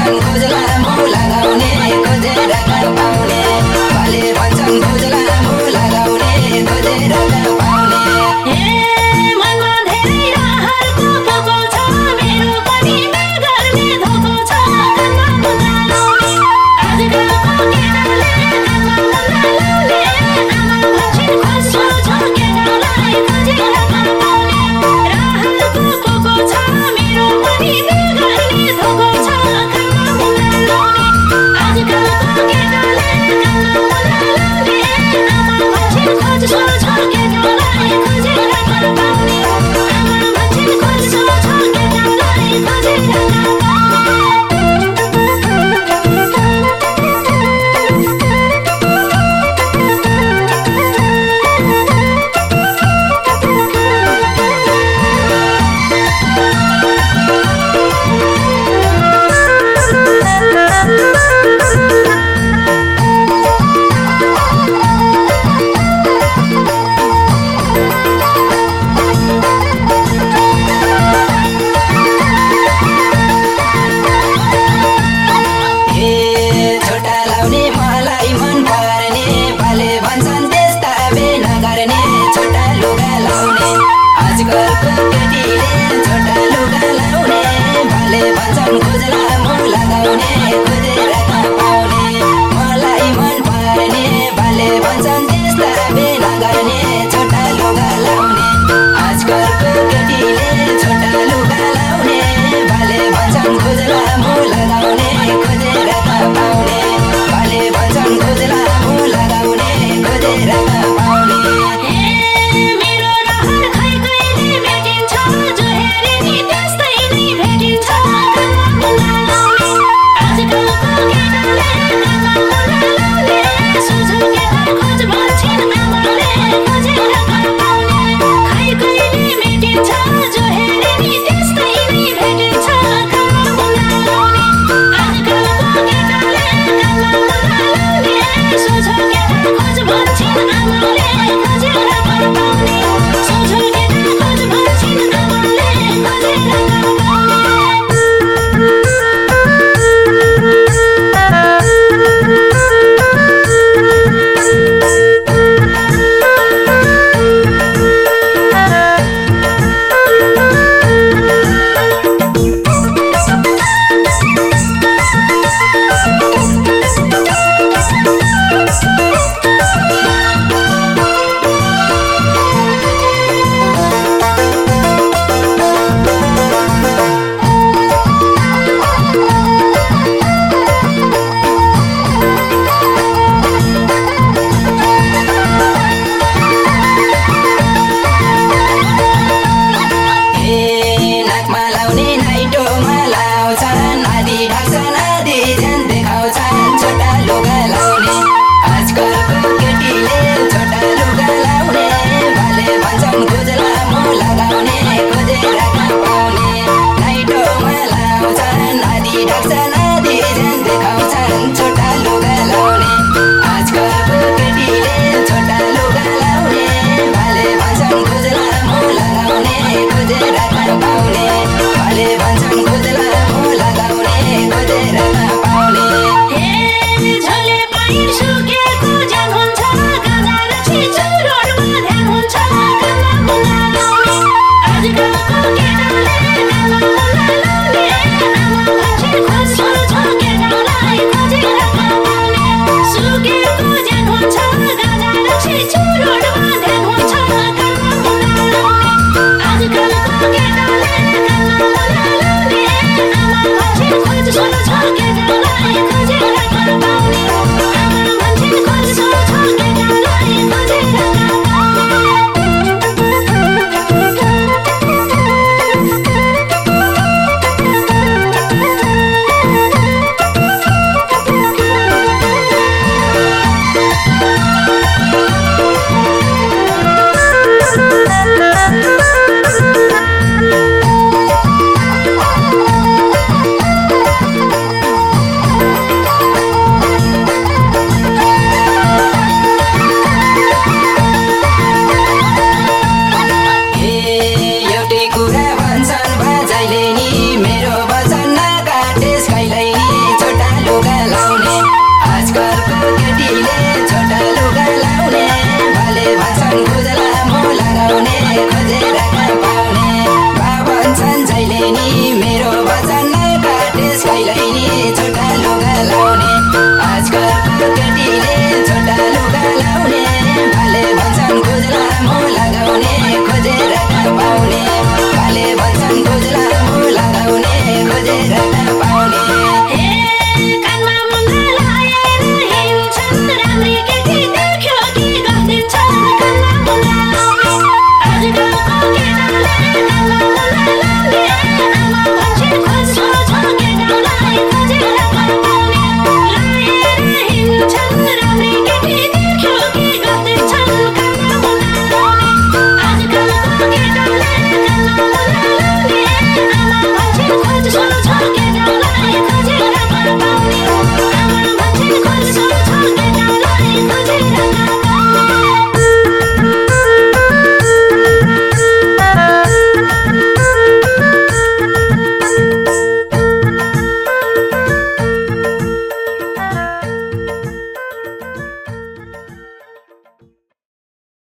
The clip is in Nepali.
I झुम झुम के तलाई खोजे Mini